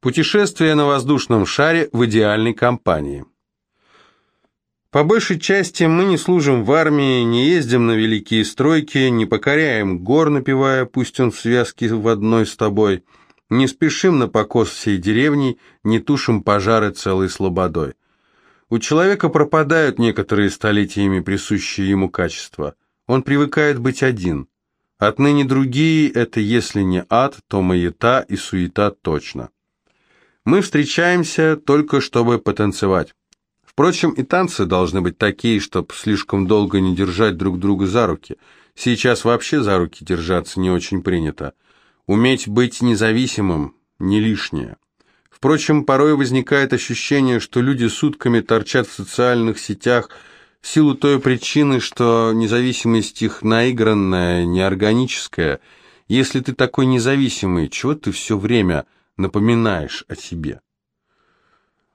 Путешествие на воздушном шаре в идеальной компании. По большей части мы не служим в армии, не ездим на великие стройки, не покоряем гор, напевая «Пусть он в связке в одной с тобой», не спешим на покос всей деревни, не тушим пожары целой слободой. У человека пропадают некоторые столетиями присущие ему качества. Он привыкает быть один. Отныне другие – это если не ад, то маята и суета точно. Мы встречаемся только чтобы потанцевать. Впрочем, и танцы должны быть такие, чтобы слишком долго не держать друг друга за руки. Сейчас вообще за руки держаться не очень принято. Уметь быть независимым – не лишнее. Впрочем, порой возникает ощущение, что люди сутками торчат в социальных сетях в силу той причины, что независимость их наигранная, неорганическая. Если ты такой независимый, чего ты все время напоминаешь о себе?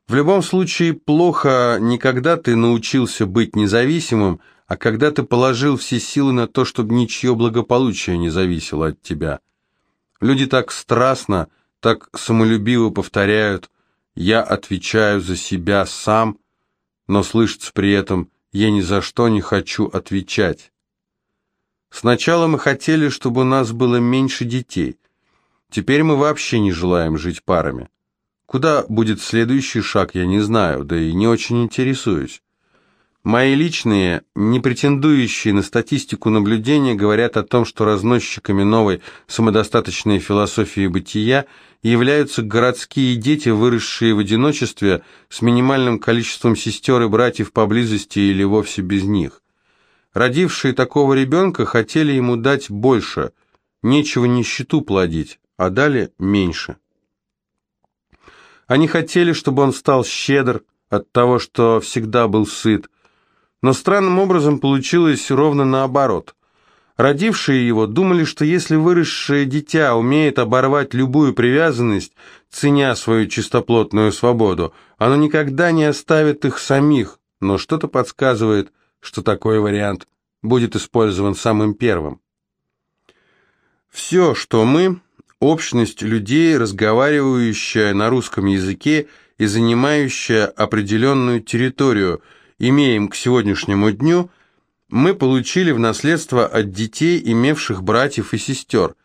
В любом случае, плохо не когда ты научился быть независимым, а когда ты положил все силы на то, чтобы ничье благополучие не зависело от тебя. Люди так страстно, так самолюбиво повторяют «я отвечаю за себя сам», но слышится при этом «я ни за что не хочу отвечать». Сначала мы хотели, чтобы у нас было меньше детей. Теперь мы вообще не желаем жить парами. Куда будет следующий шаг, я не знаю, да и не очень интересуюсь. Мои личные, не претендующие на статистику наблюдения, говорят о том, что разносчиками новой самодостаточной философии бытия являются городские дети, выросшие в одиночестве, с минимальным количеством сестер и братьев поблизости или вовсе без них. Родившие такого ребенка хотели ему дать больше, нечего нищету плодить, а дали меньше. Они хотели, чтобы он стал щедр от того, что всегда был сыт, но странным образом получилось ровно наоборот. Родившие его думали, что если выросшее дитя умеет оборвать любую привязанность, ценя свою чистоплотную свободу, оно никогда не оставит их самих, но что-то подсказывает, что такой вариант будет использован самым первым. Все, что мы, общность людей, разговаривающая на русском языке и занимающая определенную территорию, имеем к сегодняшнему дню, мы получили в наследство от детей, имевших братьев и сестер.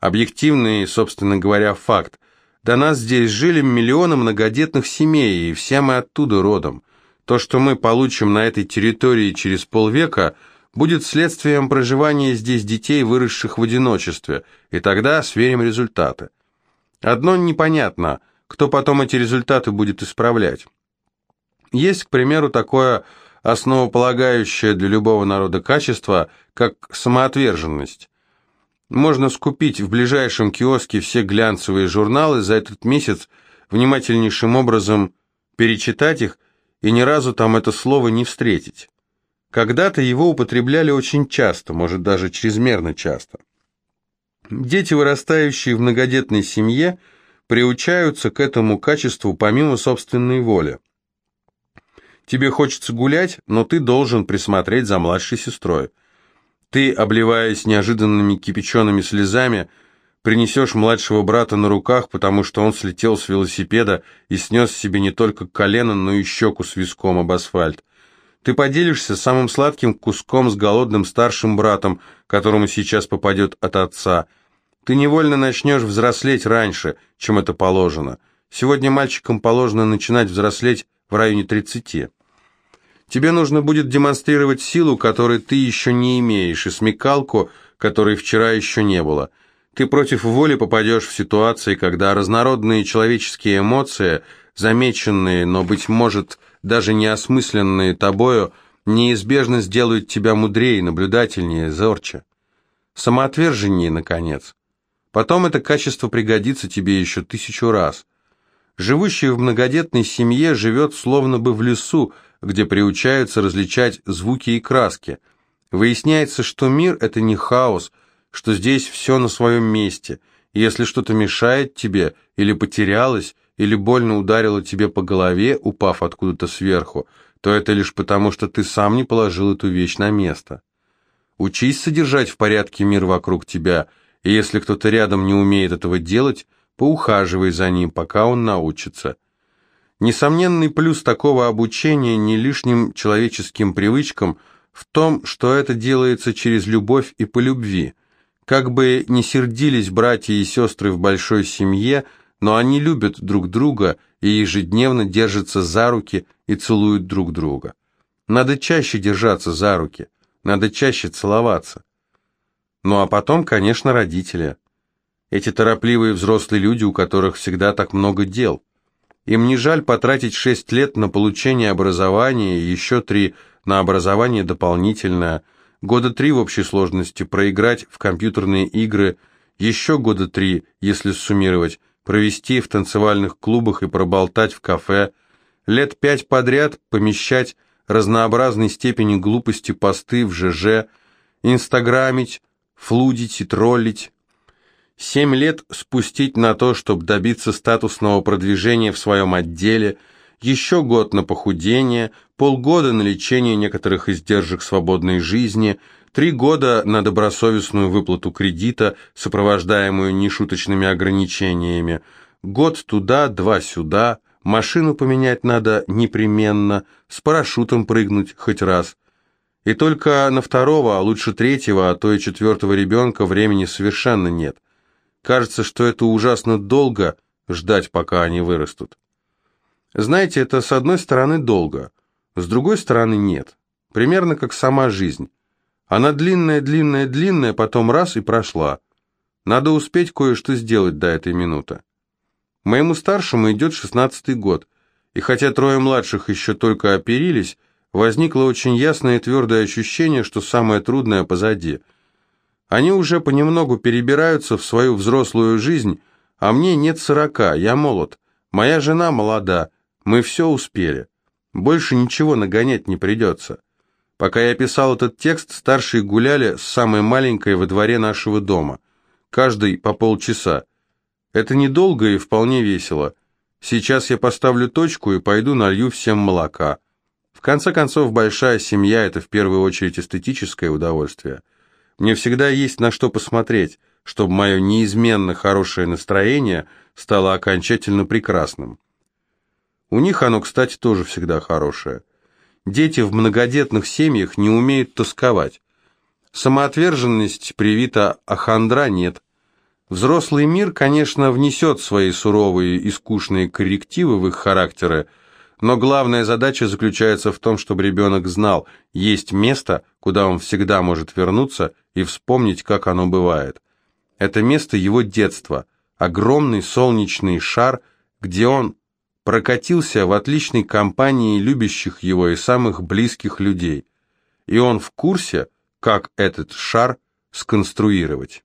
Объективный, собственно говоря, факт. До нас здесь жили миллионы многодетных семей, и все мы оттуда родом. То, что мы получим на этой территории через полвека – будет следствием проживания здесь детей, выросших в одиночестве, и тогда сверим результаты. Одно непонятно, кто потом эти результаты будет исправлять. Есть, к примеру, такое основополагающее для любого народа качество, как самоотверженность. Можно скупить в ближайшем киоске все глянцевые журналы за этот месяц, внимательнейшим образом перечитать их и ни разу там это слово не встретить. Когда-то его употребляли очень часто, может даже чрезмерно часто. Дети, вырастающие в многодетной семье, приучаются к этому качеству помимо собственной воли. Тебе хочется гулять, но ты должен присмотреть за младшей сестрой. Ты, обливаясь неожиданными кипячеными слезами, принесешь младшего брата на руках, потому что он слетел с велосипеда и снес себе не только колено, но и щеку с виском об асфальт. Ты поделишься самым сладким куском с голодным старшим братом, которому сейчас попадет от отца. Ты невольно начнешь взрослеть раньше, чем это положено. Сегодня мальчикам положено начинать взрослеть в районе 30. Тебе нужно будет демонстрировать силу, которой ты еще не имеешь, и смекалку, которой вчера еще не было. Ты против воли попадешь в ситуации, когда разнородные человеческие эмоции, замеченные, но, быть может, даже неосмысленные тобою, неизбежно сделают тебя мудрее, наблюдательнее, зорче. Самоотверженнее, наконец. Потом это качество пригодится тебе еще тысячу раз. Живущий в многодетной семье живет словно бы в лесу, где приучаются различать звуки и краски. Выясняется, что мир – это не хаос, что здесь все на своем месте. Если что-то мешает тебе или потерялось, или больно ударило тебе по голове, упав откуда-то сверху, то это лишь потому, что ты сам не положил эту вещь на место. Учись содержать в порядке мир вокруг тебя, и если кто-то рядом не умеет этого делать, поухаживай за ним, пока он научится. Несомненный плюс такого обучения не лишним человеческим привычкам в том, что это делается через любовь и по любви. Как бы не сердились братья и сестры в большой семье, но они любят друг друга и ежедневно держатся за руки и целуют друг друга. Надо чаще держаться за руки, надо чаще целоваться. Ну а потом, конечно, родители. Эти торопливые взрослые люди, у которых всегда так много дел. Им не жаль потратить шесть лет на получение образования и еще три на образование дополнительное, года три в общей сложности проиграть в компьютерные игры, еще года три, если суммировать, провести в танцевальных клубах и проболтать в кафе, лет пять подряд помещать разнообразной степени глупости посты в ЖЖ, инстаграмить, флудить и троллить, Семь лет спустить на то, чтобы добиться статусного продвижения в своем отделе, еще год на похудение, полгода на лечение некоторых издержек свободной жизни, три года на добросовестную выплату кредита, сопровождаемую нешуточными ограничениями, год туда, два сюда, машину поменять надо непременно, с парашютом прыгнуть хоть раз. И только на второго, а лучше третьего, а то и четвертого ребенка времени совершенно нет. Кажется, что это ужасно долго ждать, пока они вырастут. Знаете, это с одной стороны долго, с другой стороны нет. Примерно как сама жизнь. Она длинная, длинная, длинная, потом раз и прошла. Надо успеть кое-что сделать до этой минуты. Моему старшему идет шестнадцатый год, и хотя трое младших еще только оперились, возникло очень ясное и твердое ощущение, что самое трудное позади – они уже понемногу перебираются в свою взрослую жизнь, а мне нет сорока, я молод. Моя жена молода, мы все успели. Больше ничего нагонять не придется. Пока я писал этот текст, старшие гуляли с самой маленькой во дворе нашего дома. Каждый по полчаса. Это недолго и вполне весело. Сейчас я поставлю точку и пойду налью всем молока. В конце концов, большая семья – это в первую очередь эстетическое удовольствие – мне всегда есть на что посмотреть, чтобы мое неизменно хорошее настроение стало окончательно прекрасным. У них оно, кстати, тоже всегда хорошее. Дети в многодетных семьях не умеют тосковать. Самоотверженность привита, а хандра нет. Взрослый мир, конечно, внесет свои суровые и скучные коррективы в их характеры, но главная задача заключается в том, чтобы ребенок знал, есть место, куда он всегда может вернуться и вспомнить, как оно бывает. Это место его детства, огромный солнечный шар, где он прокатился в отличной компании любящих его и самых близких людей. И он в курсе, как этот шар сконструировать.